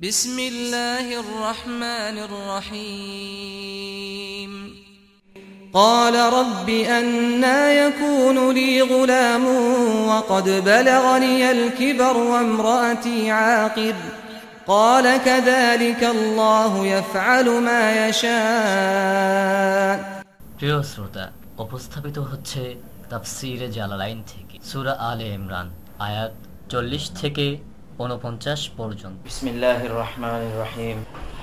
بسم الله الرحمن الرحيم قال رب أنا يكون لي غلام وقد بلغني الكبر وامرأتي عاقر قال كذلك الله يفعل ما يشاء প্রিয় শ্রোতা উপস্থাপিত হচ্ছে তাফসিরে জালালাইন থেকে সূরা আলে ইমরান আয়াত চল্লিশ থেকে উনপঞ্চাশ পর্যন্ত। বিসমিল্লাহ রহমান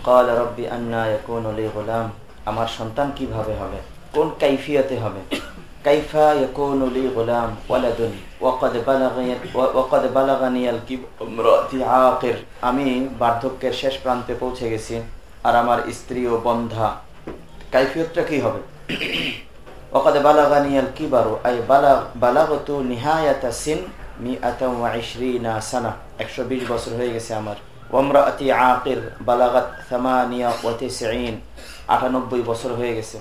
কাল রব্বি আন্না ইয়াকুন লি গোলাম। আমার সন্তান কীভাবে হবে? কোন কাইফিয়াতে হবে? কাইফা ইয়াকুন লি গোলাম ওয়ালাদুন। ওয়াকাদ বালাগানি ওয়াকাদ বালাগানি আল কিবরাতি আকির। আমি বার্ধক্যের শেষ প্রান্তে পৌঁছে গেছি। আর আমার স্ত্রী ও বন্ধা। কাইফিয়তটা কি হবে? ওকাদ বালাগানি আল কিবারু। আই বালা বালাগতু নিহায়াতা সিন মি আতা ওয়া ইশরিনা সানা। একশো বিশ বছর হয়ে গেছে আমার। ওমরাতি আকির বালাগাত থামানিয়া ওয়াতিসিন আটানব্বই বছর হয়ে গেছে।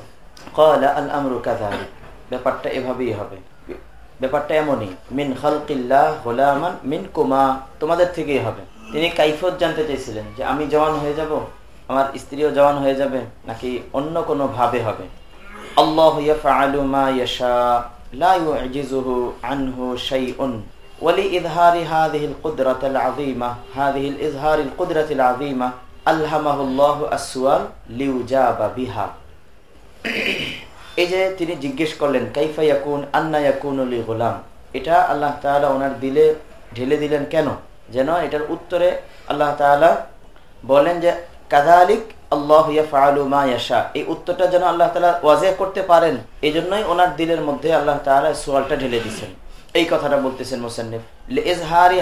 কলা আল আমরু কাদালিক ব্যাপারটা এভাবেই হবে। ব্যাপারটা এমনই, মিন খালকিল্লাহ গোলামান মিন কুমা তোমাদের থেকেই হবে। তিনি কাইফত জানতে চেয়েছিলেন যে আমি জওয়ান হয়ে যাব, আমার স্ত্রীও জওয়ান হয়ে যাবে, নাকি অন্য কোনো ভাবে হবে? আল্লাহ ইয়াফআলু মা ইয়াশা, লা ইউজিজুহু আনহু শাইউন। ولإظهار هذه القدرة العظيمة هذه الإظهار القدرة العظيمة ألهمه الله السؤال ليجاب بها এই যে তিনি জিজ্ঞেস করলেন কাইফা ইয়াকুন আন্না ইয়াকুন লি গোলাম এটা আল্লাহ তাআলা ওনার দিলে ঢেলে দিলেন কেন যেন এটার উত্তরে আল্লাহ তাআলা বলেন যে কাদালিক আল্লাহ ইয়াফআলু মা ইয়াশা এই উত্তরটা যেন আল্লাহ তাআলা ওয়াজে করতে পারেন এই জন্যই ওনার দিলের মধ্যে আল্লাহ তাআলা সোয়ালটা ঢেলে দিয়েছেন এই কথাটা বলতেছেন মোসান্নিফ।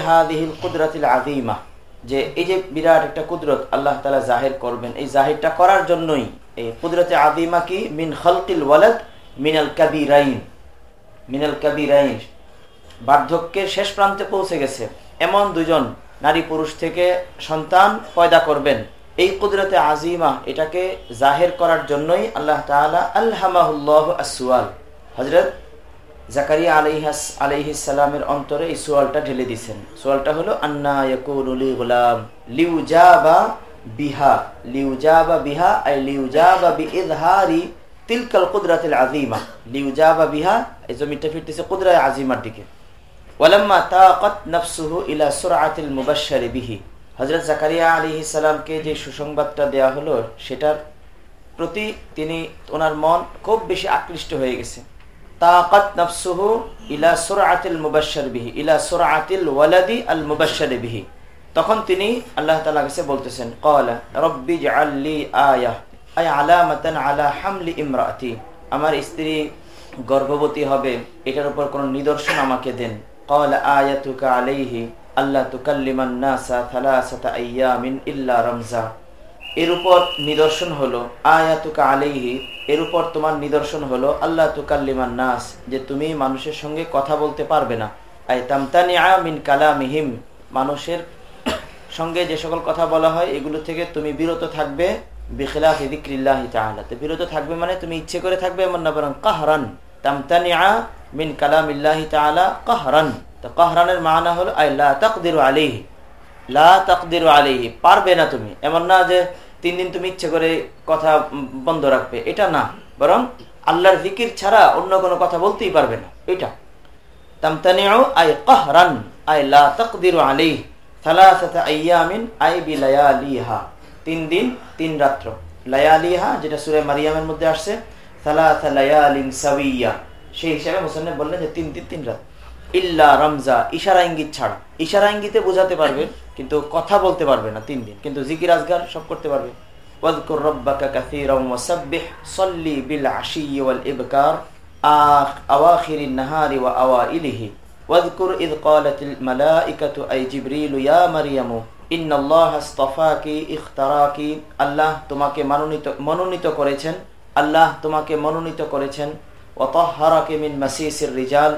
হাদিহিল কুদরাতিল আযীমা। যে এই যে বিরাট একটা কুদরত আল্লাহ তাআলা জাহির করবেন, এই জাহিরটা করার জন্যই এই কুদরতে আযীমা কি? মিন খালকিল ওয়ালাদ মিনাল কাবীরাইন। মিনাল কাবীরাইন। বার্ধক্যের শেষ প্রান্তে পৌঁছে গেছে। এমন দুজন নারী পুরুষ থেকে সন্তান পয়দা করবেন। এই কুদরতে আজিমা এটাকে জাহের করার জন্যই আল্লাহ তাআলা আল্লামাহুল্লাহ আসুয়াল হজরত জাকারিয়া আলাইহাস অন্তরে এই সোয়ালটা ঢেলে দিছেন সোয়ালটা হলো, আন্না ইয়াকুনুলি গোলাম, লিউজাবা বিহা লিউজাবা বিহা, আই লিউজাবা বিইজহারি তিলকাল কুদরাতিল আযীমা। লিউজাবা বিহা, এই জমিটা ফিরতেছে কুদরায়ে আজিমার দিকে। ওয়ালাম্মা ইলা সুরআতিল মুবাশশারি বিহি। হযরত জাকারিয়া আলাইহিস সালামকে যে সুসংবাদটা দেয়া হলো, সেটার প্রতি তিনি, ওনার মন খুব বেশি আকৃষ্ট হয়ে গেছে। তাকাত নাফসুহু ইলা সুরআতিল মুবাশশার বিহি, ইলা সুরআতিল ওয়ালাদি আল মুবাশশার বিহি। তখন তিনি আল্লাহ কাছে বলতেছেন, ক্বালা, রব্বি আয়া আলামাতান আলা হামলি ইমরাতি। আমার স্ত্রী গর্ভবতী হবে, এটার উপর কোন নিদর্শন আমাকে দেন। ক্বালা, আয়াতুকা আলাইহি আল্লাহ তুকাল্লিমান নাসা থালাসাতা আইয়ামিন ইল্লা রমজা। এর উপর নিদর্শন হলো আয়াতুকা আলাইহি, এর উপর তোমার নিদর্শন হলো আল্লাহ তুকাল্লিমান নাস, যে তুমি মানুষের সঙ্গে কথা বলতে পারবে না। আই তামতানিআ মিন কালামিহিম, মানুষের সঙ্গে যে সকল কথা বলা হয়, এগুলো থেকে তুমি বিরত থাকবে, বিখিলাফ যিকরিল্লাহ তাআলা। তো বিরত থাকবে মানে তুমি ইচ্ছে করে থাকবে, এমন না বরং কাহরান। তামতানিআ মিন কালামিল্লাহি তাআলা কাহরান। তো কাহরানের মানা হলো আই লা তাকদিরু আলাইহি। লা তাকদিরু আলাইহি, পারবে না তুমি। এমন না যে তিন দিন তুমি ইচ্ছে করে কথা বন্ধ রাখবে। এটা না। বরং আল্লাহর জিকির ছাড়া অন্য কোনো কথা বলতেই পারবে না। এটা। যেটা মধ্যে আসছে সেই বললেন যে তিন দিন তিন রাত। রমজা, ইশারা ছাড়া। ইঙ্গিতে বোঝাতে পারবে, কিন্তু কথা বলতে পারবে না তিন দিন কিন্তু জিকির আজগার সব করতে পারবে। واذكر ربك كثيرا وسبح صلي بالعشي والإبكار آخ أواخر النهار وأوائله واذكر إذ قالت الملائكة أي جبريل يا مريم إن الله اصطفاك اختراك الله তোমাকে মনোনীত মনোনীত করেছেন আল্লাহ তোমাকে মনোনীত করেছেন ওয়াতাহহারাকে মিন মাসিসির রিজাল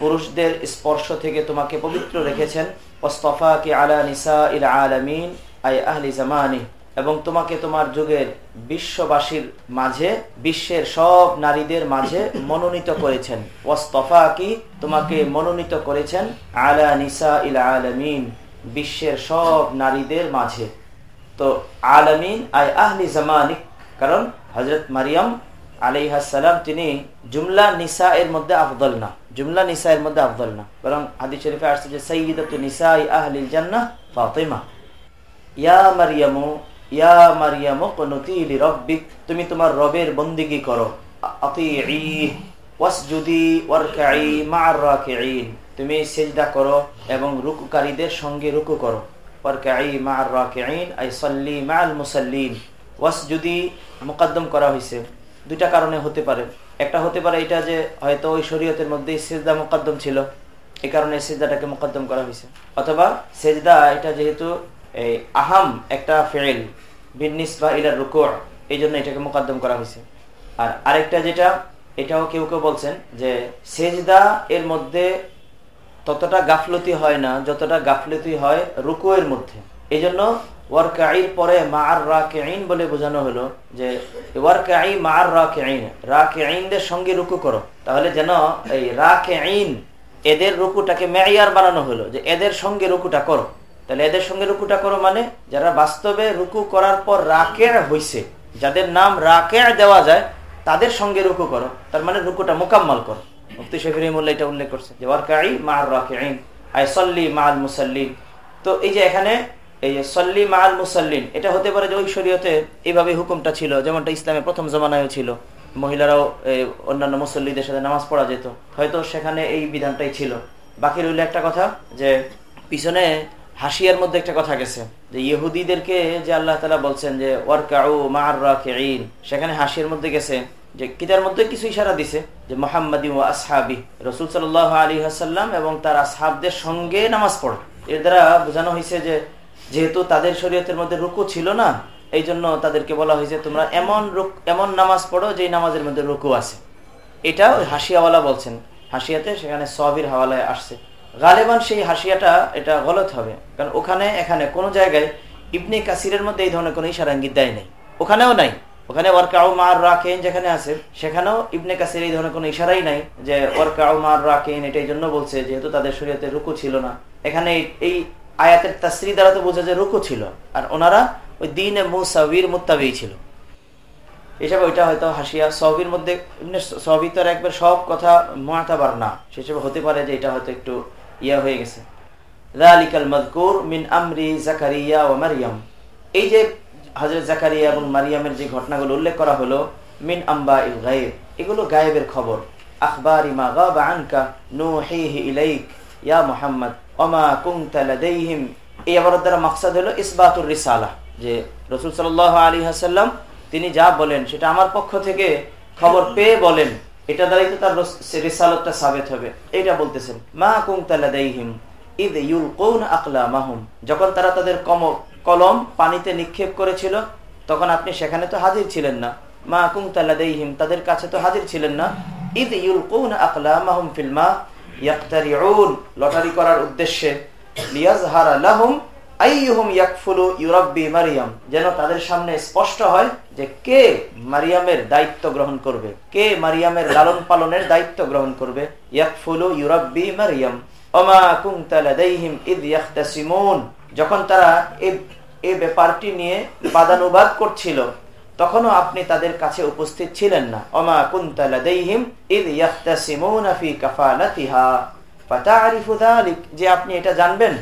পুরুষদের স্পর্শ থেকে তোমাকে পবিত্র রেখেছেন ওয়াস্তাফাকে আলা নিসাইল আলামিন আই আহলি জামানি এবং তোমাকে তোমার যুগের বিশ্ববাসীর মাঝে, বিশ্বের সব নারীদের মাঝে মনোনীত করেছেন। ওয়াস্তফা কি তোমাকে মনোনীত করেছেন আলা নিসা ইল আলমিন, বিশ্বের সব নারীদের মাঝে। তো আলামিন, আই আহলি জামানিক, কারণ হজরত মারিয়াম আলাইহাসালাম তিনি জুমলা নিসা এর মধ্যে আফদল না জুমলা নিসা এর মধ্যে আফদল না বরং হাদিস শরীফে আসছে যে সঈদত নিসা আহলিল জান্নাহ ফাতিমা। ইয়া মারিয়ামু ইয়া মারিয়ামু কুনুতি লিরাব্বিক, তুমি তোমার রবের বন্দিগি করো। আতিঈ, ওয়াসজুদি ওয়ারকাই মা'আর রাকিঈন। তুমি সিজদা করো এবং রুকুকারীদের সঙ্গে রুকু করো। ওয়ারকাই মা'আর রাকিঈন, আই সাল্লি মা'আল মুসাল্লিন। ওয়াসজুদি মুকদ্দম করা হয়েছে দুইটা কারণে হতে পারে। একটা হতে পারে এটা যে হয়তো ওই শরীয়তের মধ্যে সেজদা মোকদ্দম ছিল। এই কারণে সেজদাটাকে মোকদ্দম করা হয়েছে অথবা সেজদা, এটা যেহেতু এই আহাম একটা ফেল বিনিস বা ইলার রুকুর এই জন্য এটাকে মোকদ্দম করা হয়েছে। আর আরেকটা যেটা, এটাও কেউ কেউ বলছেন যে সেজদা এর মধ্যে ততটা গাফলতি হয় না, যতটা গাফলতি হয় রুকুয়ের মধ্যে। এই জন্য ওয়ারকাইর পরে মার রাকেইন বলে বোঝানো হলো যে ওয়ারকাই মার রাকেইন রাকেইনদের সঙ্গে রুকু করো। তাহলে যেন এই রাকেইন এদের রুকুটাকে মেয়ার বানানো হলো, যে এদের সঙ্গে রুকুটা করো। তাহলে এদের সঙ্গে রুকুটা করো মানে যারা বাস্তবে রুকু করার পর রাকে হইছে, যাদের নাম রাকে দেওয়া যায়, তাদের সঙ্গে রুকু করো। তার মানে রুকুটা মোকাম্মল করো। মুফতি শফির মোল্লা এটা উল্লেখ করছে যে ওয়ারকাই মার রাকেইন আই সল্লি মাল মুসাল্লিন। তো এই যে এখানে এই যে সল্লি মাল মুসাল্লিন, এটা হতে পারে যে ওই শরীয়তে এইভাবে হুকুমটা ছিল, যেমনটা ইসলামের প্রথম জমানায়ও ছিল। মহিলারাও অন্যান্য মুসল্লিদের সাথে নামাজ পড়া যেত। হয়তো সেখানে এই বিধানটাই ছিল। বাকি রইল একটা কথা যে, পিছনে হাসিয়ার মধ্যে একটা কথা গেছে, যে ইহুদিদেরকে যে আল্লাহ তালা বলছেন যে, ওয়ারকাউ মার সেখানে হাসির মধ্যে গেছে, যে কিতার মধ্যে কিছু ইশারা দিছে, যে মোহাম্মদী ও আসহাবি, রসুল সাল আলী হাসাল্লাম এবং তার আসহাবদের সঙ্গে নামাজ পড়ে। এর দ্বারা বোঝানো হয়েছে যে, যেহেতু তাদের শরীয়তের মধ্যে রুকু ছিল না এই জন্য তাদেরকে বলা হয়েছে, তোমরা এমন এমন নামাজ পড়ো যে নামাজের মধ্যে রুকু আছে। এটা হাসিয়াওয়ালা বলছেন। হাসিয়াতে সেখানে সবির হাওয়ালায় আসছে। গালেবান সেই হাসিয়াটা, এটা গলত হবে। কারণ ওখানে, এখানে কোনো জায়গায় ইবনে কাসিরের মধ্যে এই ধরনের কোনো ইশারা ইঙ্গিত দেয় নাই। ওখানেও নাই। ওখানে ওয়ার্কাউ মার রাখেন যেখানে আছে, সেখানেও ইবনে কাসির এই ধরনের কোনো ইশারাই নাই যে ওয়ার্কাউ মার রাখেন এটা এই জন্য বলছে যেহেতু তাদের শরীয়তে রুকু ছিল না। এখানে এই আয়াতের তাসরি দ্বারা তো বোঝা যায় রুকু ছিল। আর ওনারা ওই দিনে মুসাবির মুতাবি ছিল। এসব ওইটা হয়তো হাসিয়া সবির মধ্যে সবই তো একবার সব কথা মাতাবার না। সেসব হতে পারে যে এটা হয়তো একটু ইয়া হয়ে গেছে। মিন আমরি জাকারিয়া ও মারিয়াম। এই যে হজরত জাকারিয়া এবং মারিয়ামের যে ঘটনাগুলো উল্লেখ করা হলো, মিন আম্বা ইল গায়েব, এগুলো গায়েবের খবর। আখবর ইমা গাবা আনকা নু ইলাইক, ইয়া মোহাম্মদ অমা কুংতা লাদাইহিম। এই আবারত দ্বারা মাকসাদ হলো ইসবাতুর রিসালা, যে রসুল সাল আলী হাসাল্লাম তিনি যা বলেন সেটা আমার পক্ষ থেকে খবর পেয়ে বলেন। এটা দ্বারাই তো তার রিসালতটা সাবেত হবে। এটা বলতেছেন, মা কুংতা লাদাইহিম ঈদ ইউল কৌন আকলা মাহুম যখন তারা তাদের কম কলম পানিতে নিক্ষেপ করেছিল, তখন আপনি সেখানে তো হাজির ছিলেন না। মা কুংতা লাদাইহিম, তাদের কাছে তো হাজির ছিলেন না। ঈদ ইউল কৌন আকলা মাহুম ফিল্মা ইয়াক্তারিউন। লটারি করার উদ্দেশ্যে, লিয়াজহারা লাহুম মারিয়াম? যেন তাদের সামনে স্পষ্ট হয় যে কে মারিয়ামের দায়িত্ব গ্রহণ করবে? কে মারিয়ামের লালন পালনের দায়িত্ব গ্রহণ করবে? ইয়াকফুলু ইউরাব্বি মারিয়াম। কুনতা লাদাইহিম যখন তারা এই ব্যাপারটি নিয়ে বাদানুবাদ করছিল, তখনও আপনি তাদের কাছে উপস্থিত ছিলেন না। অমা ফাতারিফু যালিক যে আপনি এটা জানবেন?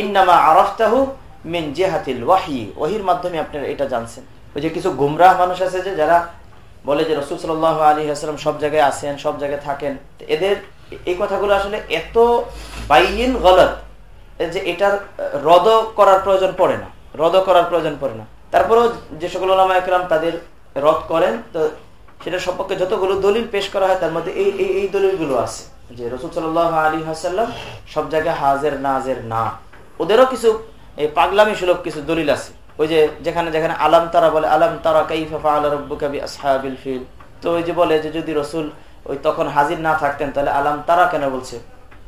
ইন্নামা আরাফতাহু জিহাতিল ওয়াহি ওহির মাধ্যমে আপনারা এটা জানছেন। ওই যে কিছু গুমরাহ মানুষ আছে যে, যারা বলে যে রসুল সাল্লাহ আলী আসসালাম সব জায়গায় আসেন, সব জায়গায় থাকেন। এদের এই কথাগুলো আসলে এত বাইন গলত যে এটার রদ করার প্রয়োজন পড়ে না। রদ করার প্রয়োজন পড়ে না। তারপরেও যে সকল ওলামা একরাম তাদের রদ করেন, তো সেটা সম্পর্কে যতগুলো দলিল পেশ করা হয়, তার মধ্যে এই এই দলিলগুলো আছে যে রসুল সাল আলী হাসাল্লাম সব জায়গায় হাজের, নাজের না। ওদেরও কিছু পাগলামি সুলভ কিছু দলিল আছে। ওই যে যেখানে যেখানে আলাম তারা বলে, আলাম তারা কাইফা রব্বুকাবি আসহাবিল ফিল। তো ওই যে বলে যে যদি রসুল ওই তখন হাজির না থাকতেন, তাহলে আলাম তারা কেন বলছে?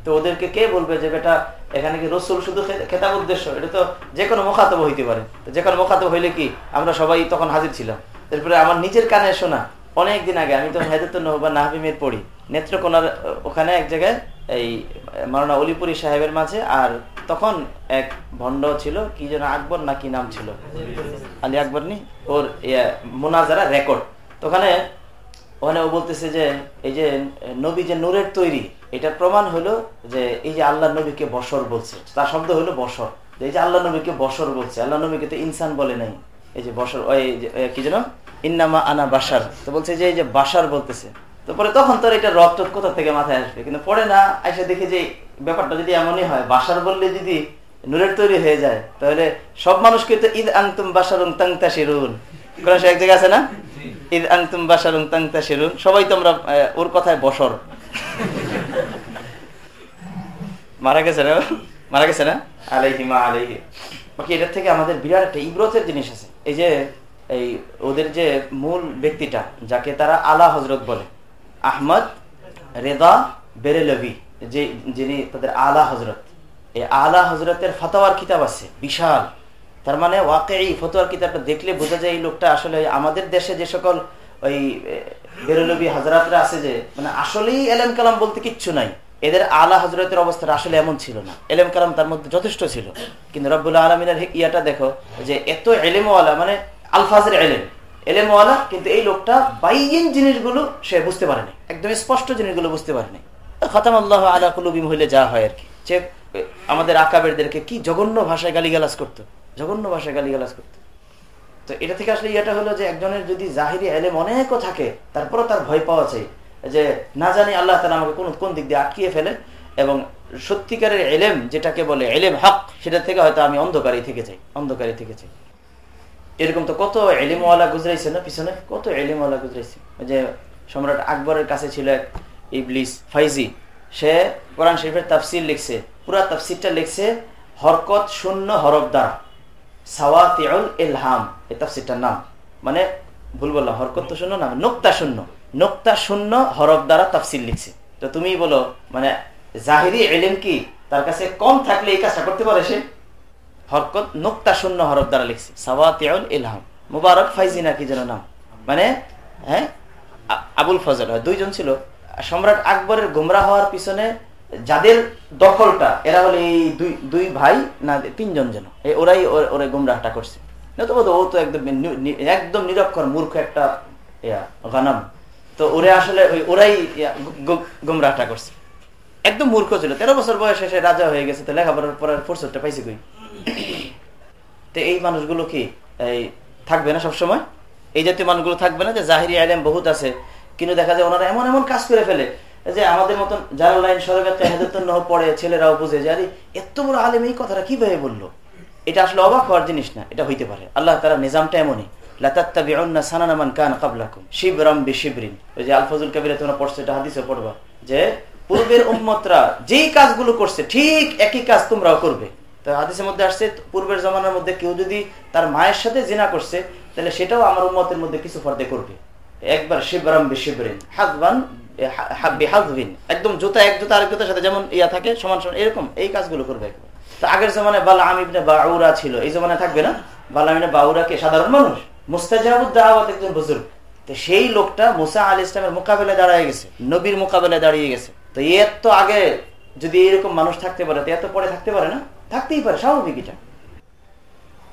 তো ওদেরকে কে বলবে যে, বেটা, এখানে কি রসুল শুধু খেতাব উদ্দেশ্য? এটা তো যে কোনো মোখাতব হইতে পারে। যে কোনো মোখাতব হইলে কি, আমরা সবাই তখন হাজির ছিলাম। তারপরে আমার নিজের কানে শোনা, অনেক দিন আগে আমি তো হেদাত বা নাহবিমের পড়ি। নেত্রকোনার, ওখানে এক জায়গায় এই মারানা অলিপুরি সাহেবের মাঝে আর তখন এক ভণ্ড ছিল, কি যেন আকবর না কি নাম ছিল? আলী আকবর নি ওর মোনাজারা রেকর্ড তো ওখানে ও বলতেছে যে, এই যে নবী যে নূরের তৈরি এটা প্রমাণ হলো যে এই যে আল্লাহ নবীকে বসর বলছে। তার শব্দ হলো বসর। এই যে আল্লাহ নবীকে বসর বলছে আল্লাহ নবীকে তো ইনসান বলে নাই। এই যে বসর, ওই যে কি যেন? ইন্নামা আনা বাসার তো বলছে যে, এই যে বাসার বলতেছে। তো পরে তখন তোর এটা রক টক কোথা থেকে মাথায় আসবে? কিন্তু পরে না এসে দেখে যে ব্যাপারটা যদি এমনই হয় বাসার বললে যদি নূরের তৈরি হয়ে যায় তাহলে সব মানুষকে তো ঈদ আংতুম বাসারুং তাংতা শিরুন কোন এক জায়গায় আছে না? ঈদ আংতুম বাসারুং তাংতা শিরুন সবাই তোমরা ওর কথায় বসর। মারা গেছে না? মারা গেছে না? আলাইহি মা আলাইহি। বাকি এটার থেকে আমাদের বিরাট একটা ইব্রতের জিনিস আছে। এই যে এই ওদের যে মূল ব্যক্তিটা যাকে তারা আলা হজরত বলে আহমদ রেদা বেরেলভি। যে যিনি তাদের আলা হজরত এই আলা হজরতের ফতোয়ার কিতাব আছে, বিশাল। তার মানে ওয়াকে এই ফতোয়ার কিতাবটা দেখলে বোঝা যায় এই লোকটা আসলে আমাদের দেশে যে সকল ওই বেরেলভি হাজরাতরা আছে যে মানে আসলেই এলেম কালাম বলতে কিচ্ছু নাই। এদের আলা হজরতের অবস্থাটা আসলে এমন ছিল না। এলেম কালাম তার মধ্যে যথেষ্ট ছিল। কিন্তু রব্বুল্লাহ আলমিনের ইয়াটা দেখো যে এত এলেমওয়ালা মানে আলফাজের এলেম। এলেমওয়ালা, কিন্তু এই লোকটা বাইন জিনিসগুলো সে বুঝতে পারেনি। একদম স্পষ্ট জিনিসগুলো বুঝতে পারেনি। খতাম আল্লাহ আলা কুলুবিম হইলে যা হয় আর কি। যে, আমাদের আকাবেরদেরকে কি জঘন্য ভাষায় গালিগালাজ করতো? জঘন্য ভাষায় গালিগালাজ করতো। তো এটা থেকে আসলে ইয়েটা হলো যে, একজনের যদি জাহিরি এলেম অনেকও থাকে, তারপরও তার ভয় পাওয়া চাই। যে, না জানি আল্লাহ তালা আমাকে কোন কোন দিক দিয়ে আটকিয়ে ফেলে এবং সত্যিকারের এলেম যেটাকে বলে এলেম হক, সেটা থেকে হয়তো আমি অন্ধকারী থেকে যাই অন্ধকারী থেকে যাই এরকম তো কত এলিমওয়ালা গুজরাইছে না পিছনে? কত এলিমওয়ালা গুজরাইছে? যে সম্রাট আকবরের কাছে ছিল এক ইবলিস, ফাইজি। সে কোরআন শরীফের তাফসির লিখছে। পুরা তাফসিরটা লিখছে, হরকত শূন্য হরফ দ্বারা। সাওয়াতিউল ইলহাম, এই তাফসিরটার নাম। মানে ভুল বললাম, হরকত তো শূন্য না, নোক্তা শূন্য। নোক্তা শূন্য হরফ দ্বারা তাফসির লিখছে। তো তুমি বলো মানে জাহিরি এলেম কি? তার কাছে কম থাকলে এই কাজটা করতে পারে সে? হরকত নোক্তা শূন্য হরফ দ্বারা লিখছে। সাওয়াতিউল ইলহাম। মুবারক ফাইজি নাকি যেন নাম? মানে হ্যাঁ? আবুল ফজল হয়, দুইজন ছিল। সম্রাট আকবরের গুমরা হওয়ার পিছনে যাদের দখলটা, এরা হলো এই দুই দুই ভাই না, তিনজন যেন। ওরাই ওরা গুমরাহটা করছে। ও তো একদম একদম নিরক্ষর, মূর্খ একটা, ইয়া, গানাম। তো ওরা আসলে ওই, ওরাই গুমরাহটা করছে। একদম মূর্খ ছিল। তেরো বছর বয়সে সে রাজা হয়ে গেছে, তো লেখাপড়ার পড়ার ফোরসটা পাইছে কই? তো এই মানুষগুলো কি, এই, থাকবে না সবসময়? এই জাতীয় মানুষগুলো থাকবে না যে জাহিরি আলেম বহুত আছে কিন্তু দেখা যায় ওনারা এমন এমন কাজ করে ফেলে যে আমাদের মতন যারা লাইন সরকার পড়ে ছেলেরাও বুঝে যে, আরে, এত বড় আলেম এই কথাটা কীভাবে বলল? এটা আসলে অবাক হওয়ার জিনিস না, এটা হইতে পারে। আল্লাহ তারা নিজামটা এমনই যে পূর্বের উম্মতরা যেই কাজগুলো করছে, ঠিক একই কাজ তোমরাও করবে। তো হাদিসের মধ্যে আসছে, পূর্বের জমানার মধ্যে কেউ যদি তার মায়ের সাথে জিনা করছে, তাহলে সেটাও আমার উম্মতের মধ্যে কিছু ফর্দে করবে। একবার শিবরাম বিশিবরিন হাজবান একদম জুতা, এক জুতা আরেক জুতার সাথে যেমন ইয়া থাকে, সমান সমান, এরকম, এই কাজগুলো করবে তো আগের জমানায় বালা আমিবনে বাউরা ছিল, এই জমানায় থাকবে না বালা আমিনে বাউরা কে? সাধারণ মানুষ মুস্তাজাবুদ্দাওয়াত একজন বুজুর্গ। তো সেই লোকটা মুসা আল ইসলামের মোকাবেলায় দাঁড়িয়ে গেছে, নবীর মোকাবেলায় দাঁড়িয়ে গেছে। তো এর তো আগে যদি এরকম মানুষ থাকতে পারে এত পরে থাকতে পারে না? থাকতেই পারে, স্বাভাবিক এটা।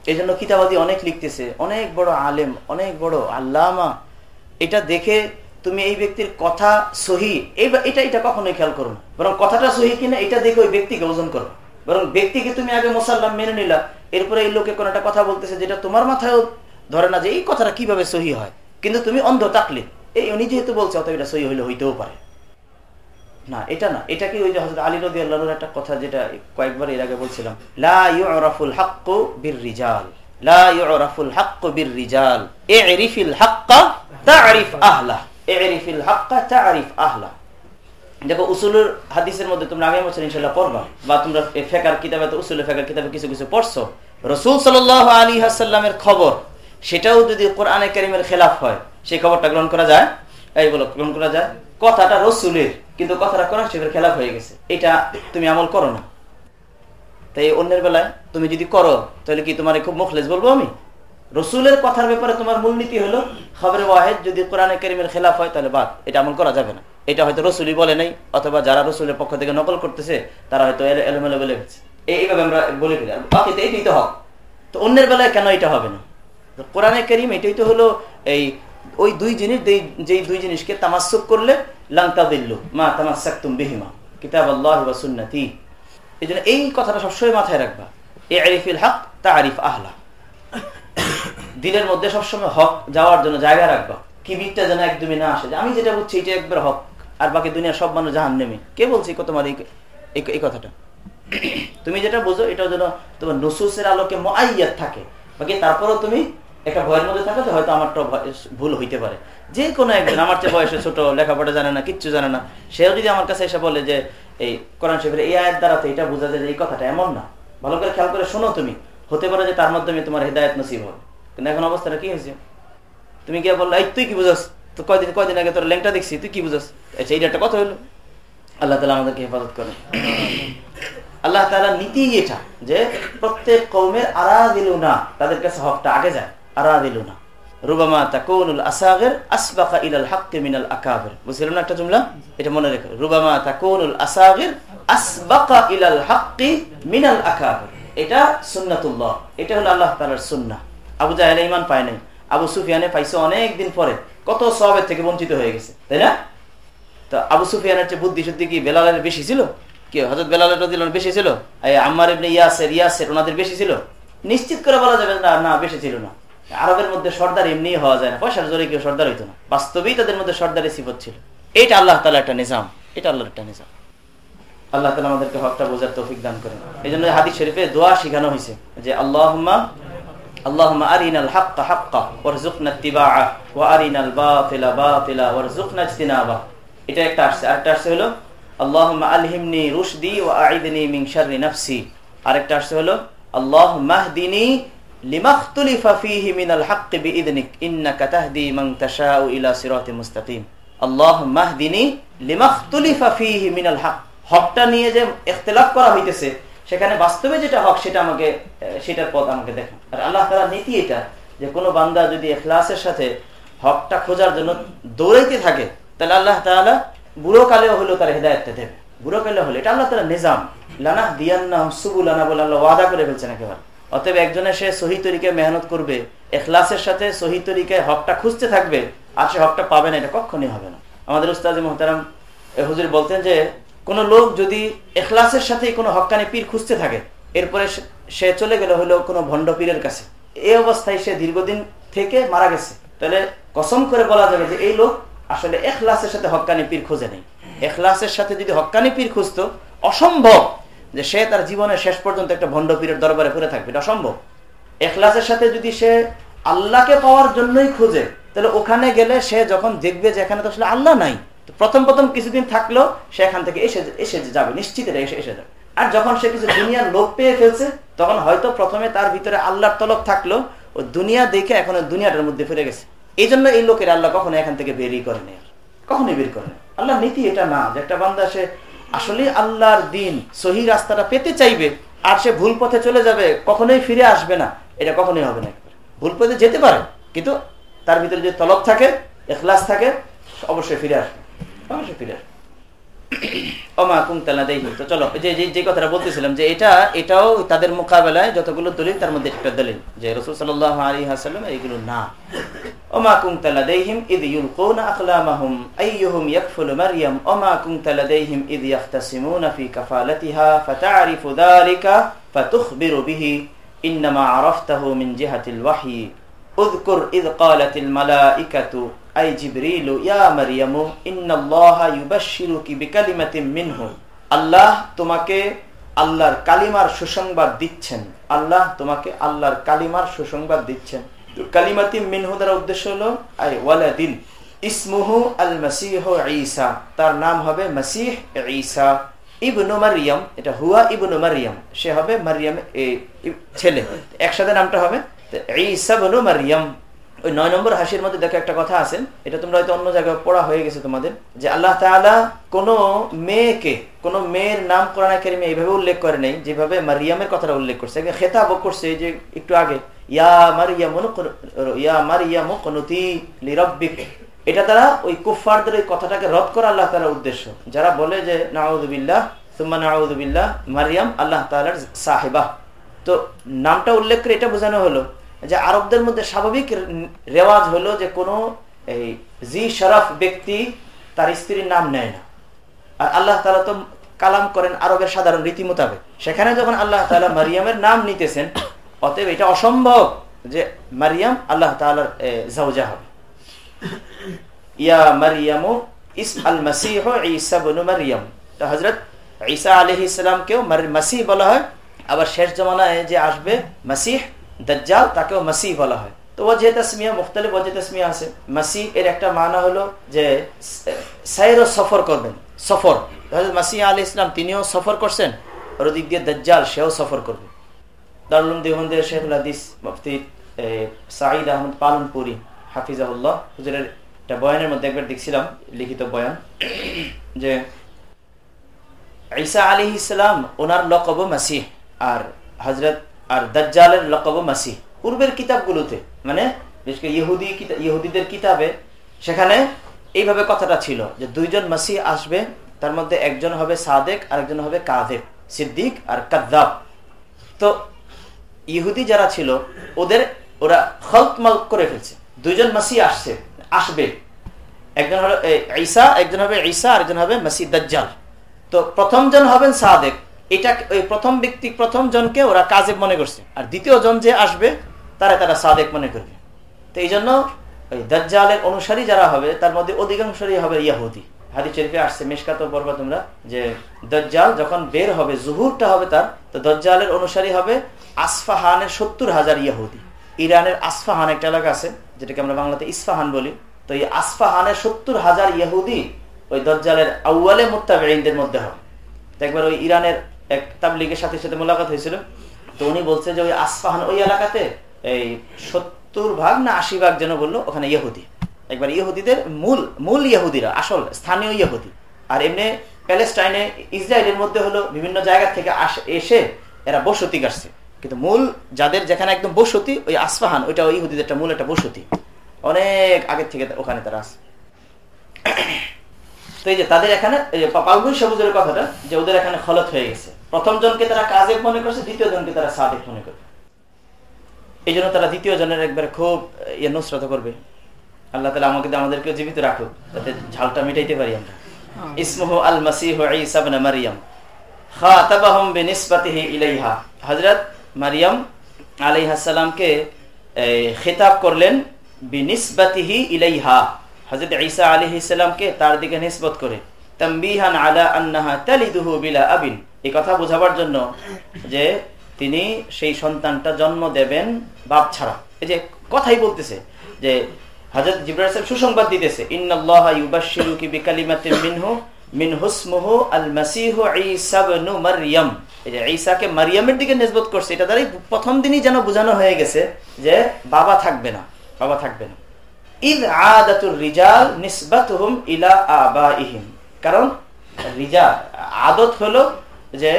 এই জন্য কিতাবাদি অনেক লিখতেছে, অনেক বড় আলেম, অনেক বড় আল্লামা এটা দেখে তুমি এই ব্যক্তির কথা সহি এটা এটা কখনোই খেয়াল করো না। বরং কথাটা সহি কিনা, এটা দেখে ওই ব্যক্তিকে ওজন করো। বরং ব্যক্তিকে তুমি আগে মোসাল্লাম মেনে নিলা, এরপরে এই লোকে কোনো একটা কথা বলতেছে যেটা তোমার মাথায়ও ধরে না যে এই কথাটা কীভাবে সহি হয়। কিন্তু তুমি অন্ধ তাকলে এই উনি যেহেতু বলছে অত এটা সহি হইলে হইতেও পারে। না, এটা না। এটা কি ওই যে হজরত আলী রদি আল্লাহর একটা কথা যেটা কয়েকবার এর আগে বলছিলাম? লা ইউরাফুল হাক্কু বির রিজাল। লা ইউরাফুল হাক্কু বির রিজাল। ইরিফিল হাক্কা তারিফ আহলা। ইরিফিল হাক্কা তারিফ আহলা। দেখো উসুলের হাদিসের মধ্যে তোমরা আগামী বছর ইনশাল্লাহ পড়বা। বা তোমরা ফেকার কিতাবে তো উসুলের ফেকার কিতাবে কিছু কিছু পড়ছো। রসুল সাল আলী হাসাল্লামের খবর সেটাও যদি কোরআনে কারিমের খেলাফ হয় সেই খবরটা গ্রহণ করা যায়? এই বলো গ্রহণ করা যায়? কথাটা রসুলের কিন্তু কথাটা কোরআন শরীফের খেলাফ হয়ে গেছে। এটা তুমি আমল করো না। তাই অন্যের বেলায় তুমি যদি করো তাহলে কি তোমার খুব মুখলেস বলব আমি? রসুলের কথার ব্যাপারে তোমার মূলনীতি হলো খবরে ওয়াহেদ, যদি কোরআনে করিমের খেলাফ হয় তাহলে বাদ, এটা আমল করা যাবে না। এটা হয়তো রসুলই বলে নাই, অথবা যারা রসুলের পক্ষ থেকে নকল করতেছে, তারা হয়তো এলোমেলো বলে গেছে এইভাবে আমরা বলে ফেলি। এটাই তো হক তো অন্যের বেলায় কেন এটা হবে না? কোরআনে করিম এটাই তো হলো এই ওই দুই জিনিস, যেই দুই জিনিসকে তামাসুক করলে লাংতা দিল্লু মা তামাসাকুম বিহিমা কিতাব আল্লাহ সুন্নতি। এই জন্য এই কথাটা সবসময় মাথায় রাখবা। এ আরিফিল হক তা আরিফ আহলা। দিলের মধ্যে সবসময় হক যাওয়ার জন্য জায়গা রাখবা। কিবিরটা যেন একদমই না আসে। আমি যেটা বলছি এটা একবার হক, আর বাকি দুনিয়ার সব মানুষ জাহান নেমে কে বলছি তোমার এই কথাটা? তুমি যেটা বোঝো এটা যেন তোমার নসুসের আলোকে মাইয়াত থাকে। বাকি তারপরও তুমি একটা ভয়ের মধ্যে থাকো তো হয়তো আমারটা ভুল হইতে পারে। যে কোনো একজন, আমার চেয়ে বয়সে ছোট, লেখাপড়া জানে না, কিচ্ছু জানে না, সেও যদি আমার কাছে এসে বলে যে, এই কোরআন শরীফের এই আয়ের দ্বারা তো এটা বোঝা যায় যে এই কথাটা এমন না। ভালো করে খেয়াল করে শোনো তুমি। হতে পারে যে তার মাধ্যমে তোমার হৃদায়ত নসিব হবে। কিন্তু এখন অবস্থাটা কি হয়েছে? তুমি গিয়ে বলল, এই তুই কি বুঝাস? তো কয়দিন কয়দিন আগে তোর ল্যাংটা দেখছি, তুই কি বুঝাস? আচ্ছা এইটা একটা কথা হলো। আল্লাহ তালা আমাদেরকে হেফাজত করে। আল্লাহ তালা নীতি এটা যে প্রত্যেক কৌমের আরা দিল না তাদের কাছে হকটা আগে যায়। আরা দিল না রুবামা ইলাল মিনাল না একটা এটা মনে রেখো। রুবামা ইলাল মিনাল এটা এটা হলো আল্লাহ সুন্না আবু জাহেল ইমান পায় নাই। আবু সুফিয়ানে পাইছে অনেক দিন পরে। কত সবের থেকে বঞ্চিত হয়ে গেছে, তাই না? তো আবু সুফিয়ানের চেয়ে বুদ্ধি শুদ্ধি কি বেলালের বেশি ছিল? কি হজরত বেলালের বেশি ছিল? আম্মার ইবনে ইয়াসের ইয়াসের ওনাদের বেশি ছিল? নিশ্চিত করে বলা যাবে না না, বেশি ছিল না। আরবের মধ্যে সর্দার এমনি হওয়া যায় না, পয়সার জোরে কেউ সর্দার হইতো না। বাস্তবেই তাদের মধ্যে সর্দারি সিফত ছিল। এটা আল্লাহ তালা একটা নিজাম, এটা আল্লাহর একটা নিজাম। আল্লাহ তালা আমাদেরকে হকটা বোঝার তৌফিক দান করেন। এই জন্য হাদিস শরীফে দোয়া শিখানো হয়েছে যে আল্লাহ اللهم أرنا الحق حقا وارزقنا اتباعه وأرنا الباطل باطلا وارزقنا اجتنابه এটা একটা আসছে আরেকটা আসছে হলো اللهم ألهمني رشدي وأعذني من شر نفسي আরেকটা আসছে হলো اللهم اهدني لما اختلف فيه من الحق بإذنك إنك تهدي من تشاء إلى صراط مستقيم اللهم اهدني لما اختلف فيه من الحق হকটা নিয়ে যে ইখতিলাফ করা হইতেছে সেখানে বাস্তবে যেটা হক, সেটা আমাকে সেটার পথ আমাকে দেখান। আর আল্লাহ তালা নীতি এটা যে কোনো বান্দা যদি এখলাসের সাথে হকটা খোঁজার জন্য দৌড়াইতে থাকে, তাহলে আল্লাহ তালা বুড়ো কালেও হলেও তার হৃদায়তটা দেবে বুড়ো কালে হলে, এটা আল্লাহ তালা নিজাম। লানা দিয়ান্না সুবুলানা বলে আল্লাহ ওয়াদা করে ফেলছেন একেবারে। অতএব একজনের সে সহি তরিকায় মেহনত করবে এখলাসের সাথে সহি তরিকায় হকটা খুঁজতে থাকবে, আর সে হকটা পাবে না, এটা কখনই হবে না। আমাদের উস্তাদ মোহতারাম হুজুর বলতেন যে কোন লোক যদি এখলাসের সাথে কোনো হকানি পীর খুঁজতে থাকে, এরপরে সে চলে গেল হলো কোনো ভণ্ড পীরের কাছে। এই অবস্থায় সে দীর্ঘদিন থেকে মারা গেছে। তাহলে কসম করে বলা যাবে যে এই লোক আসলে এখলাসের সাথে হকানি পীর খুঁজে নেই। এখলাসের সাথে যদি হকানি পীর খুঁজতো, অসম্ভব যে সে তার জীবনের শেষ পর্যন্ত একটা ভণ্ড পীরের দরবারে পড়ে থাকবে। এটা অসম্ভব। এখলাসের সাথে যদি সে আল্লাহকে পাওয়ার জন্যই খুঁজে, তাহলে ওখানে গেলে সে যখন দেখবে যে এখানে তো আসলে আল্লাহ নাই প্রথম প্রথম কিছুদিন থাকল, সে এখান থেকে এসে এসে যাবে, নিশ্চিত এসে এসে যাবে। আর যখন সে কিছু দুনিয়ার লোক পেয়ে ফেলছে, তখন হয়তো প্রথমে তার ভিতরে আল্লাহর তলব থাকল, ও দুনিয়া দেখে এখন দুনিয়াটার মধ্যে ফিরে গেছে। এই জন্য এই লোকের আল্লাহ কখনো এখান থেকে বেরিয়ে করেনি কখনোই বের করে আল্লাহ নীতি এটা না যে একটা বান্দা সে আসলে আল্লাহর দিন সহি রাস্তাটা পেতে চাইবে, আর সে ভুল পথে চলে যাবে, কখনোই ফিরে আসবে না, এটা কখনোই হবে না ভুল পথে যেতে পারে, কিন্তু তার ভিতরে যে তলব থাকে, এখলাস থাকে, অবশ্যই ফিরে আসবে। অবশ্যই ফিরে আসবে অমা কুমতালা দেখি তো চলো যে যে কথাটা বলতেছিলাম যে এটা এটাও তাদের মোকাবেলায় যতগুলো দলিল তার মধ্যে একটা দলিল যে রসুল সাল্লাহ আলী হাসাল্লাম এইগুলো না ওমা কুমতালা দেহিম ইদ ইউলকুনা আকলামাহুম আইয়ুহুম ইয়াকফুলু মারইয়াম ওমা কুমতালা দেহিম ইদ ইয়াখতাসিমুনা ফি কাফালাতিহা ফাতারিফু যালিকা ফাতুখবিরু বিহি ইন্নামা আরাফতাহু মিন জিহাতিল ওয়াহয়ি اذكر إذ قالت الملائكة আই জিবরিলু, ইয়া মারিয়ামু, ইন্নাল্লাহা ইউবাশশিরুকি বিকালিমাতিন মিনহু। আল্লাহ তোমাকে আল্লাহর কালিমার সুসংবাদ দিচ্ছেন। আল্লাহ তোমাকে আল্লাহর কালিমার সুসংবাদ দিচ্ছেন। কালিমাতি মিনহু দ্বারা উদ্দেশ্য হলো, আই ওয়ালাদিন, ইসমুহু আল মাসিহ ঈসা। তার নাম হবে মাসিহ ঈসা। ইবনু মারিয়াম, এটা হুয়া ইবনু মারিয়াম। সে হবে মারিয়াম ছেলে। একসাথে নামটা হবে ঈসা বনু মারিয়াম। ওই নয় নম্বর হাসির মধ্যে দেখো একটা কথা আছে, এটা তোমরা হয়তো অন্য জায়গায় পড়া হয়ে গেছে তোমাদের, যে আল্লাহ তাআলা কোন মেয়েকে, কোন মেয়ের নাম কোরআন কারিমে এইভাবে উল্লেখ করে নেই, যেভাবে মারিয়ামের কথাটা উল্লেখ করছে। খেতাব করছে যে একটু আগে, ইয়া মারিয়াম এটা ওই কুফফারদের ওই কথাটাকে রদ করা আল্লাহ তাআলার উদ্দেশ্য। যারা বলে যে, নাউযুবিল্লাহ সুম্মানাউদ্দিল্লাহ মারিয়াম আল্লাহ তালার সাহেবা। তো নামটা উল্লেখ করে এটা বোঝানো হলো। যে আরবদের মধ্যে স্বাভাবিক রেওয়াজ হলো যে কোনো এই জি শরফ ব্যক্তি তার স্ত্রীর নাম নেয় না। আর আল্লাহ তালা তো কালাম করেন আরবের সাধারণ রীতি মোতাবেক। সেখানে যখন আল্লাহ তালা মারিয়ামের নাম নিতেছেন, অতএব এটা অসম্ভব যে মারিয়াম আল্লাহ তালার জাউজা হবে। ইয়া মারিয়ামু ইস আল মাসিহ ঈসা বনু মারিয়াম। হজরত ঈসা আলহ ইসলামকেও মাসিহ বলা হয়। আবার শেষ জমানায় যে আসবে মাসিহ দজ্জাল তাকেও মাসিহ বলা হয়। তো ওজে তসমিয়া, মুখতালিফ ওজে তসমিয়া আছে। মাসি এর একটা মানা হলো যে, সাইর সফর করবেন, সফর। মাসিহ আলী ইসলাম তিনিও সফর করছেন, ওর দিক দিয়ে দজ্জাল সেও সফর করবে। দারুল দেবন্দের শেখুল হাদিস মুফতি সাঈদ আহমদ পালনপুরি, হাফিজাহুল্লাহ। হুজুরের একটা বয়ানের মধ্যে একবার দেখছিলাম, লিখিত বয়ান, যে, ঈসা আলী ইসলাম ওনার লকব মাসিহ। আর হজরত আর দাজ্জালের লকব মাসি পূর্বের কিতাবগুলোতে মানে ইহুদি ইহুদিদের কিতাবে, সেখানে এইভাবে কথাটা ছিল যে দুইজন মাসি আসবে, তার মধ্যে একজন হবে সাদেক আর একজন হবে কাদেক সিদ্দিক আর কাদ্দাব তো ইহুদি যারা ছিল, ওদের, ওরা খলতমাল করে ফেলছে। দুইজন মাসি আসছে, আসবে। একজন হলো ঈসা, একজন হবে ঈসা আর একজন হবে মাসি দাজ্জাল। তো প্রথম জন হবেন সাদেক। এটা ওই প্রথম ব্যক্তি, প্রথম জনকে ওরা কাজে মনে করছে। আর দ্বিতীয় জন যে আসবে, তারা তারা সাদেক মনে করবে। তো এই জন্য ওই দাজ্জালের অনুসারী যারা হবে, তার মধ্যে অধিকাংশই হবে ইয়াহুদি। হাদি শরীফে আসছে মেশকাত পড়বা তোমরা, যে দজ্জাল যখন বের হবে, জুহুরটা হবে তার, তো দজ্জালের অনুসারী হবে আসফাহানের সত্তর হাজার ইয়াহুদি। ইরানের আসফাহান একটা এলাকা আছে, যেটাকে আমরা বাংলাতে ইসফাহান বলি। তো এই আসফাহানের সত্তর হাজার ইয়াহুদি ওই দজ্জালের আউ্বালে মোত্তাবেইনদের মধ্যে হবে। একবার ওই ইরানের এক তাবলিগের সাথে সাথে মোলাকাত হয়েছিল। তো উনি বলছে যে ওই আসফাহান ওই এলাকাতে এই সত্তর ভাগ না আশি ভাগ যেন বলল, ওখানে ইহুদি। একবার ইহুদিদের মূল মূল ইহুদিরা, আসল, স্থানীয় ইহুদি। আর এমনি প্যালেস্টাইনে ইসরায়েলের মধ্যে হলো বিভিন্ন জায়গা থেকে এসে এরা বসতি কাটছে কিন্তু মূল যাদের যেখানে একদম বসতি, ওই আসফাহান, ওইটা ওই ইহুদিদের মূল একটা বসতি। অনেক আগের থেকে ওখানে তারা আছে। তো এই যে তাদের এখানে পালগুই সবুজের কথাটা, যে ওদের এখানে খলত হয়ে গেছে। প্রথম জনকে তারা কাজে মনে করছে দ্বিতীয় জনকে তারা সাদেক মনে করবে এই জন্য তারা দ্বিতীয় জনের একবারে খুব ইয়ে নুসরত করবে। আল্লাহ তালা আমাকে আমাদেরকে জীবিত রাখুক যাতে ঝালটা মিটাইতে পারি আমরা। ইসমহ আল মাসিহ ইসাবনা মারিয়াম। খাতাবাহম বিনিসবাতিহি ইলাইহা। হযরত মারিয়াম আলাইহাসসালামকে খেতাব করলেন বিনিসবাতিহি ইলাইহা। হযরত ঈসা আলাইহিস সালামকে তার দিকে নিসবত করে। তামবিহান আলা আন্নাহা তালিদুহু বিলা আবিন। এই কথা বোঝাবার জন্য যে তিনি সেই সন্তানটা জন্ম দেবেন বাপ ছাড়া। এই যে কথাই বলতেছে যে হযরত জিবরাইল সাহেব সুসংবাদ দিতেছে দিকে করছে, এটা প্রথম দিনই যেন বোঝানো হয়ে গেছে যে বাবা থাকবে না, বাবা থাকবে না। রিজাল কারণ রিজা আদত হলো যে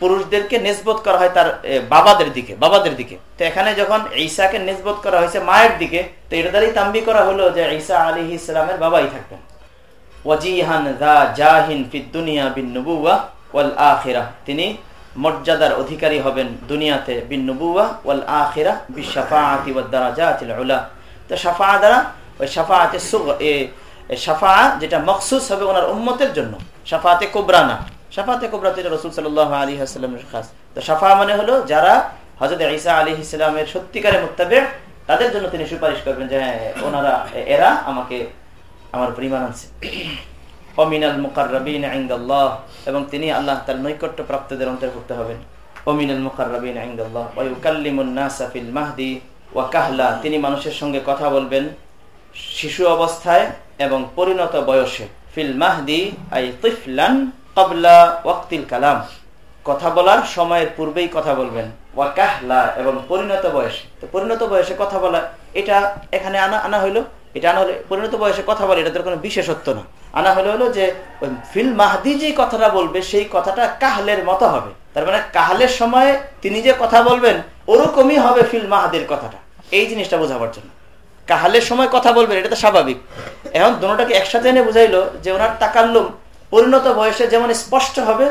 পুরুষদেরকে নিসবত করা হয় তার বাবাদের দিকে বাবাদের দিকে। তো এখানে যখন ঈসাকে নিসবত করা হয়েছে মায়ের দিকে, তো এটা দ্বারাই তাম্বি করা হলো যে ঈসা আলী ইসলামের বাবাই থাকবেন তিনি মর্যাদার অধিকারী হবেন দুনিয়াতে বিন নবুয়া যেটা মখসুস হবে ওনার উম্মতের জন্য। সাফাতে কোবরা না সাফাতে কোবরা তো রসুল সাল্লাহ আলী হাসলামের খাস। তো সাফা মানে হলো যারা হজরত ঈসা আলী ইসলামের সত্যিকারের মুক্তাবে তাদের জন্য তিনি সুপারিশ করবেন যে হ্যাঁ ওনারা, এরা আমাকে, আমার পরিমাণ আছে অমিনাল মুকাররবিন আইন্দাল্লাহ এবং তিনি আল্লাহ তার নৈকট্য প্রাপ্তদের অন্তর্ভুক্ত হবেন। অমিনাল মুকাররবিন আইন্দাল্লাহ ওয়ুকাল্লিমুন নাসা ফিল মাহদি, ওয়া কাহলা, তিনি মানুষের সঙ্গে কথা বলবেন শিশু অবস্থায় এবং পরিণত বয়সে। ফিল মাহদি, আই তিফলান কবলা ওয়াক্তিল কালাম কথা বলার সময়ের পূর্বেই কথা বলবেন। ওয়াকাহলা এবং পরিণত বয়সে। তো পরিণত বয়সে কথা বলা, এটা এখানে আনা আনা হইল। এটা আনা হলে পরিণত বয়সে কথা বলে এটা এটাদের কোনো বিশেষত্ব না। আনা হলে হলো যে ফিল মাহদি যে কথাটা বলবে, সেই কথাটা কাহলের মতো হবে। তার মানে কাহলের সময় তিনি যে কথা বলবেন, ওরকমই হবে ফিল মাহাদির কথাটা। এই জিনিসটা বোঝাবার জন্য। কাহালের সময় কথা বলবেন, এটা তো স্বাভাবিক। এখন দোনোটাকে একসাথে এনে বুঝাইলো যে ওনার তাকাল্লুম পরিণত বয়সে যেমন স্পষ্ট হবে,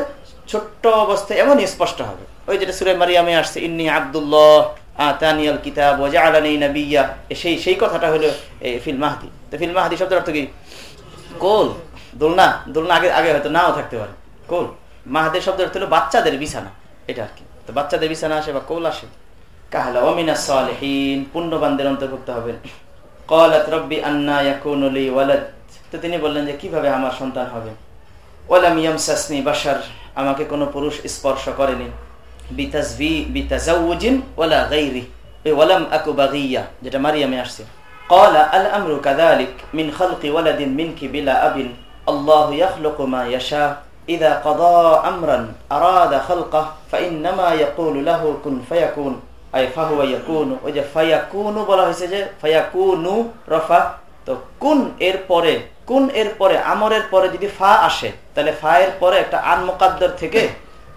ছোট্ট অবস্থায় এমনই স্পষ্ট হবে। ওই যেটা সুরে মারিয়ামে আসছে, ইন্নি আবদুল্লাহ আতানিয়াল কিতাব ওয়াজালানি নবিয়া সেই সেই কথাটা হলো ফিল মাহদি। তো ফিল মাহদি শব্দের অর্থ কি? কোল, দোলনা দোলনা আগে আগে হয়তো নাও থাকতে পারে। কোল, মাহাদের শব্দ অর্থ হলো বাচ্চাদের বিছানা, এটা আর কি। তো বাচ্চাদের বিছানা আসে বা কোল আসে। কাহলা ওমিনা সালেহীন, পুণ্যবানদের অন্তর্ভুক্ত হবেন কলাত রব্বি আন্না ইয়াকুনুলি ওয়ালাদ। তো তিনি বললেন যে কীভাবে আমার সন্তান হবে? ওয়ালাম ইয়ামসাসনি বাশার আমাকে কোনো পুরুষ স্পর্শ করেনি বিতাজভি বিতাজাউজিন ওয়ালা গাইরি ওয়ালাম আকু বাগিয়া যেটা মারিয়ামে আসছে قال الأمر كذلك من خلق ولد منك بلا أب الله يخلق ما يشاء إذا قضى أمرا أراد خلقه فإنما يقول له كن فيكون أي فهو يكون ওই যে ফায়াকুনু বলা হয়েছে যে ফায়াকুনু রফা তো কুন এর পরে কুন এর পরে আমরের পরে যদি ফা আসে, তাহলে ফা এর পরে একটা আন মোকাদ্দর থেকে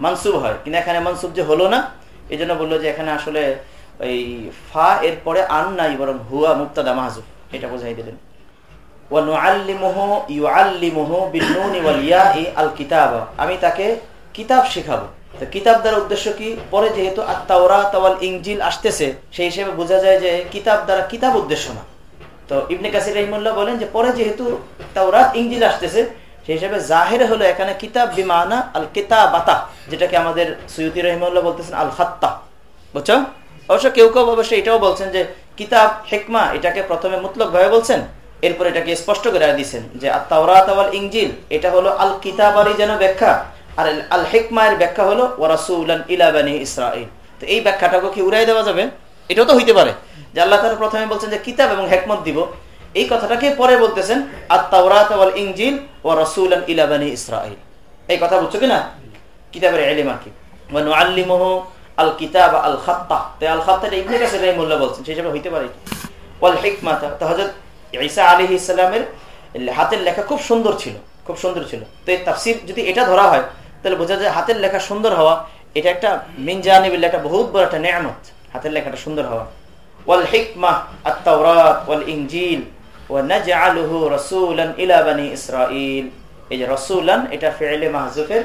মানসুব হয়। কিন্তু এখানে মানসুব যে হলো না এই জন্য বলল যে এখানে আসলে ওই ফা এর পরে আন নাই, বরং হুয়া মুক্তাদা মাহজুব। এটা বোঝাই দিলেন। আমি তাকে কিতাব শিখাবো। কিতাব দ্বারা উদ্দেশ্য কি? পরে যেহেতু আত্মাওরাত ইংজিল আসতেছে, সেই হিসেবে বোঝা যায় যে কিতাব দ্বারা কিতাব উদ্দেশ্য না। তো ইবনে কাসির রহিমুল্লাহ বলেন যে পরে যেহেতু তাওরাত ইংজিল আসতেছে, সেই হিসেবে জাহের হলো এখানে কিতাব বিমানা আল কিতাবাতা যেটাকে আমাদের সৈয়দি রহিমুল্লাহ বলতেছেন আল খাত্তা বুঝছ? অবশ্য কেউ কেউ অবশ্য এটাও বলছেন যে কিতাব, হেকমা, এটাকে প্রথমে মুতলক ভাবে বলছেন, এরপর এটাকে স্পষ্ট করে দিচ্ছেন যে আত্মাওরাত ইংজিল এটা হলো আল কিতাবারই যেন ব্যাখ্যা, আর আল হেকমায়ের ব্যাখ্যা হলো ওয়ারাসুলান ইলাবানি ইসরাইল তো এই ব্যাখ্যাটাকে কি উড়াই দেওয়া যাবে? এটাও তো হইতে পারে। যে আল্লাহ তালা প্রথমে বলছেন যে কিতাব এবং হেকমত দিব। এই কথাটাকে পরে বলতেছেন? ও ইসরাইল এই কথা বুঝছ কিনা? কিতাবের আল্লিমহ আল কিতাব আল খাত্তা আল কাছে বলছেন, সেই হিসাবে হইতে পারে। ওয়াল তো হজরত ঈসা আলী ইসলামের হাতের লেখা খুব সুন্দর ছিল, খুব সুন্দর ছিল। তো এই তাফসির যদি এটা ধরা হয়, তাহলে বোঝা যায় হাতের লেখা সুন্দর হওয়া, এটা একটা মিনজানিবিল একটা বহুত বড় একটা নেয়ামত। হাতের লেখাটা সুন্দর হওয়া। ওয়াল ইনজিল, ওয়া নাজআলুহু রাসূলান ইলা বানি ইসরাঈল। এই যে এটা ফি'লে মাহযুফের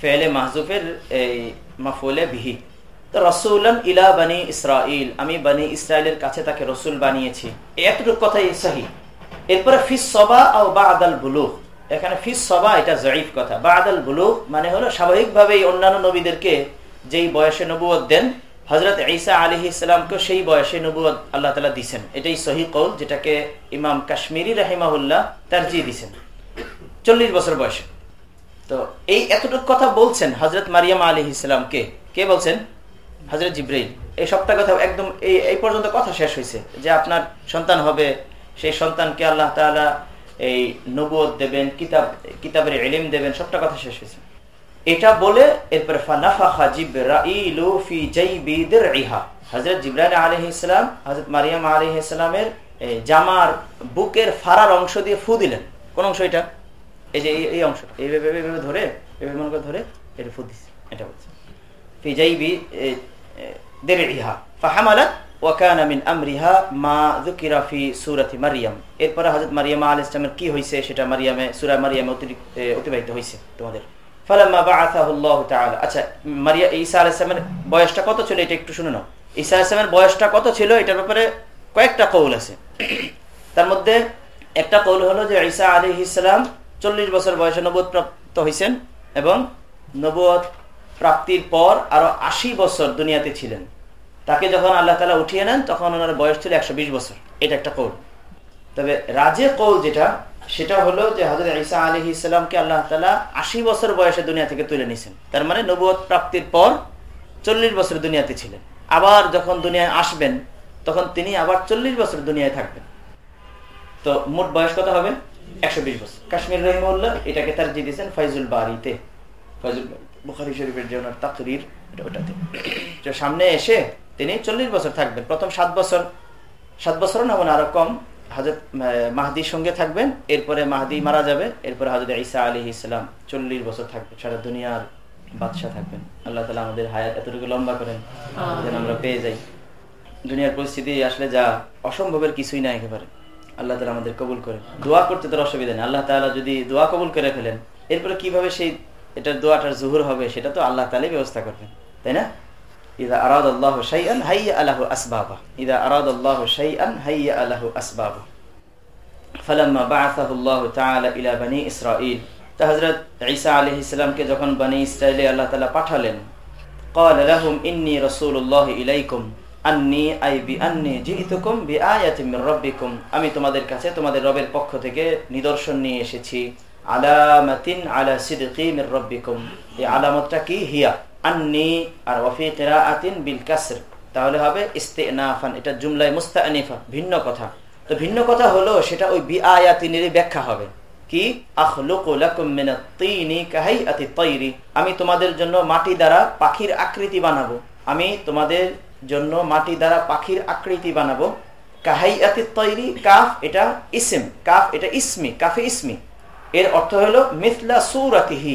ফি'লে মাহযুফের এই মাফউলে বিহি। তো রাসূলান ইলা বানি ইসরাঈল, আমি বানি ইসরাইলের কাছে তাকে রাসূল বানিয়েছি। এতটুকু কথাই সহি। এরপরে ফিস সবা আও বাদাল বুলুগ। এখানে ফিস সবা এটা জয়ীফ কথা। বাদাল বুলুগ মানে হলো স্বাভাবিকভাবেই অন্যান্য নবীদেরকে যেই বয়সে নবুয়ত দেন হজরত ঈসা আলী ইসলামকে সেই বয়সে নবুয়ত আল্লাহ তালা দিছেন। এটাই সহি কৌল যেটাকে ইমাম কাশ্মীরি রাহিমাহুল্লাহ জি দিছেন। চল্লিশ বছর বয়সে। তো এই এতটুকু কথা বলছেন হজরত মারিয়াম আলী ইসলামকে কে বলছেন? হজরত জিব্রাইল। এই সপ্তাহ কথা একদম এই এই পর্যন্ত কথা শেষ হয়েছে যে আপনার সন্তান হবে, সেই সন্তানকে আল্লাহ তালা এই নবুয়ত দেবেন, কিতাব, কিতাবের এলিম দেবেন, সবটা কথা শেষ হয়েছে এটা বলে এরপরে হজরত জিব্রাইল আলহ ইসলাম হজরত মারিয়াম আলহ ইসলামের জামার বুকের ফারার অংশ দিয়ে ফু দিলেন। কোন অংশ এটা? এই যে, এই অংশ। এইভাবে এইভাবে ধরে এভাবে মনে করে ধরে এটা ফু দিচ্ছে এটা বলছে। ফি জাইবি ফাহামালাত মিন আমরিহা মা যুকিরা ফি সূরাতি মারইয়াম এরপরে হযরত মারিয়াম আলাইহিস সালামের কি হইছে, সেটা মারিয়ামে, সূরা মারিয়ামে অতিবাহিত হইছে তোমাদের। আচ্ছা বয়সটা কত ছিল? এটা একটু শুনে নাও। ঈসা বয়সটা কত ছিল? এটার ব্যাপারে কয়েকটা কৌল আছে। তার মধ্যে একটা কৌল হলো যে ঈসা আলাইহিস সালাম 40 বছর বয়সে নবুয়ত প্রাপ্ত হইছেন এবং নবুয়ত প্রাপ্তির পর আরও আশি বছর দুনিয়াতে ছিলেন। তাকে যখন আল্লাহ তালা উঠিয়ে নেন, তখন ওনার বয়স ছিল একশো বিশ বছর। এটা একটা কৌল। তবে রাজে কৌল যেটা সেটা হলো যে হজরত ঈসা আলী ইসলামকে আল্লাহ তালা আশি বছর বয়সে দুনিয়া থেকে তুলে নিয়েছেন। তার মানে নবুয় প্রাপ্তির পর চল্লিশ বছর দুনিয়াতে ছিলেন। আবার যখন দুনিয়ায় আসবেন, তখন তিনি আবার চল্লিশ বছর দুনিয়ায় থাকবেন। তো মোট বয়স কত হবে? একশো বিশ বছর। কাশ্মীর রহিমুল্লাহ এটাকে তার দিয়েছেন ফয়জুল বাড়িতে ফয়জুল বুখারি শরীফের যে ওনার তাকরির ওটাতে। সামনে এসে তিনি চল্লিশ বছর থাকবেন। প্রথম সাত বছর। সাত বছরও না মানে আরও কম। হাজরত মাহাদির সঙ্গে থাকবেন এরপরে মাহাদি মারা যাবে এরপরে হাজরত ঈসা আলী ইসলাম চল্লিশ বছর থাকবেন সারা দুনিয়ার বাদশাহ থাকবেন। আল্লাহ তালা আমাদের হায়াত এতটুকু লম্বা করেন যেন আমরা পেয়ে যাই। দুনিয়ার পরিস্থিতি আসলে যা অসম্ভবের কিছুই না একেবারে। আল্লাহ তালা আমাদের কবুল করে দোয়া করতে তোর অসুবিধা নেই। আল্লাহ তালা যদি দোয়া কবুল করে ফেলেন এরপরে কীভাবে সেই এটার দোয়াটার জুহুর হবে সেটা তো আল্লাহ তালাই ব্যবস্থা করবেন। তাই না? ইদা আরাদ আল্লাহ শাইআন হাইয়া আলাহু আসবাবা ইদা আরাদ আল্লাহ শাইআন হাইয়া আলাহু আসবাবা ফালাম্মা বাআসাহু আল্লাহু তাআলা ইলা বনি ইসরাঈল তা হযরত ঈসা আলাইহিস সালামকে যখন বনি ইসরাঈলে আল্লাহ তাআলা পাঠালেন قال لهم إني رسول الله إليكم আন্নি আই বি আন্নি জিহিতুকুম বি আয়াতিম মির রাব্বিকুম আমি তোমাদের কাছে তোমাদের রবের পক্ষ থেকে নিদর্শন নিয়ে এসেছি আলামাতিন আলা সিদকি মির রাব্বিকুম এই আলামতটা কি হিয়া আর বিল কাসর। তাহলে হবে ইস্তিনাফান, এটা জুমলায় মুস্তানিফা, ভিন্ন কথা। তো ভিন্ন কথা হলো সেটা ওই বি আয়াতিনেরই ব্যাখ্যা হবে। কি? আমি তোমাদের জন্য মাটি দ্বারা পাখির আকৃতি বানাবো। আমি তোমাদের জন্য মাটি দ্বারা পাখির আকৃতি বানাবো। কাহাই আতি তৈরি, কাফ এটা ইসিম, কাফ এটা ইসমি, কাফে ইসমি। এর অর্থ হলো মিথলা সুরাতিহি।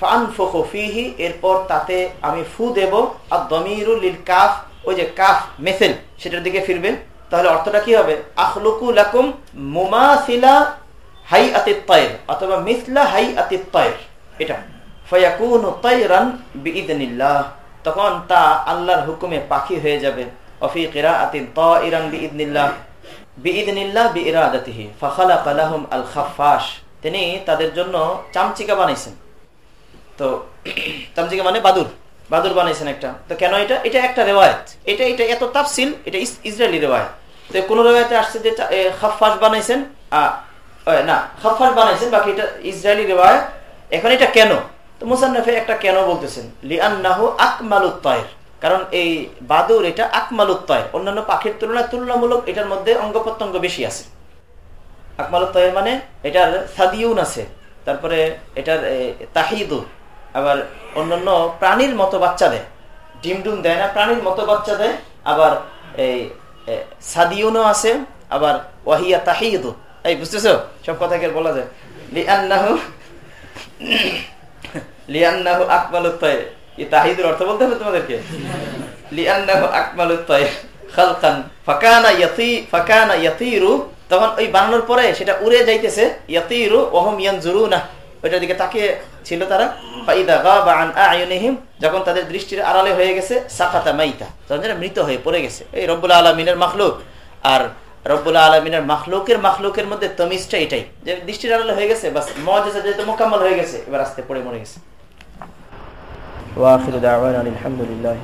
ফানফুখু ফিহি, এরপর তাতে আমি ফু দেব। আর দমিরুল কাফ ওই যে কাফ, মেসেল, সেটার দিকে ফিরবেন। তাহলে অর্থটা কি হবে? আখলুকু লাকুম মুমাসিলা হাই আতিত তয়ের অথবা মিসলা হাই আতিত তয়ের এটা। ফয়াকুনু তয়রান বিইদনিল্লাহ, তখন তা আল্লাহর হুকুমে পাখি হয়ে যাবে। অফি কিরাআতিন তাইরান বিইদনিল্লাহ বিইদনিল্লাহ বিইরাদাতিহি, ফাখালাকা লাহুম আল খাফফাশ তিনি তাদের জন্য চামচিকা বানাইছেন। তো চামচিকা মানে বাদুর বাদুর বানাইছেন একটা। তো কেন এটা? এটা একটা রেওয়ায়ত। এটা এটা এত তাফসিল, এটা ইসরায়েলি রেওয়ায়ত। তো কোন রেওয়ায়তে আসছে যে খাফফাশ বানাইছেন না খাফফাশ বানাইছেন, বাকি এটা ইসরায়েলি রেওয়ায়ত। এখন এটা কেন? তো মুসান্নফে একটা কেন বলতেছেন? লিআন্নাহু আকমালুত কারণ এই বাদুর এটা আকমালুত অন্যান্য পাখির তুলনায় তুলনামূলক এটার মধ্যে অঙ্গ প্রত্যঙ্গ বেশি আছে। আকমালুত মানে এটার সাদিউন আছে। তারপরে এটার তাহিদুর আবার অন্যান্য প্রাণীর মতো বাচ্চা দেয়। ডিম ডুম দেয় না, প্রাণীর মতো বাচ্চা দেয়। আবার এই সাদিউনও আছে, আবার ওয়াহিয়া তাহিদু। এই, বুঝতেছ? সব কথাকে বলা যায়। লিআন্নাহু লিয়ান্নাহু আকমালুত্তয় এই তাহিদুর অর্থ বলতে হবে তোমাদেরকে? লিয়ান্নাহু আকমালুত্তয় খালকান, ফাকানা ইয়াতি, ফাকানা ইয়াতিরু। তখন ওই বানানোর পরে সেটা উড়ে যাইতেছে। ইয়াতিরু ওহম ইয়ানজুরুনা। ওইটার দিকে তাকিয়ে ছিল তারা যখন তাদের দৃষ্টির আড়ালে হয়ে গেছে, সাকাতা মাইতা, তখন যেটা মৃত হয়ে পড়ে গেছে। এই রব্বুল আলমিনের মাখলুক। আর রব্বুল্লাহ আলমিনের মাখলুকের মাখলুকের মধ্যে তমিজটা এটাই, যে দৃষ্টির আড়ালে হয়ে গেছে, বাস মজা যেহেতু মোকাম্মল হয়ে গেছে, এবার আস্তে পড়ে মরে গেছে। ওয়াখির আলহামদুলিল্লাহ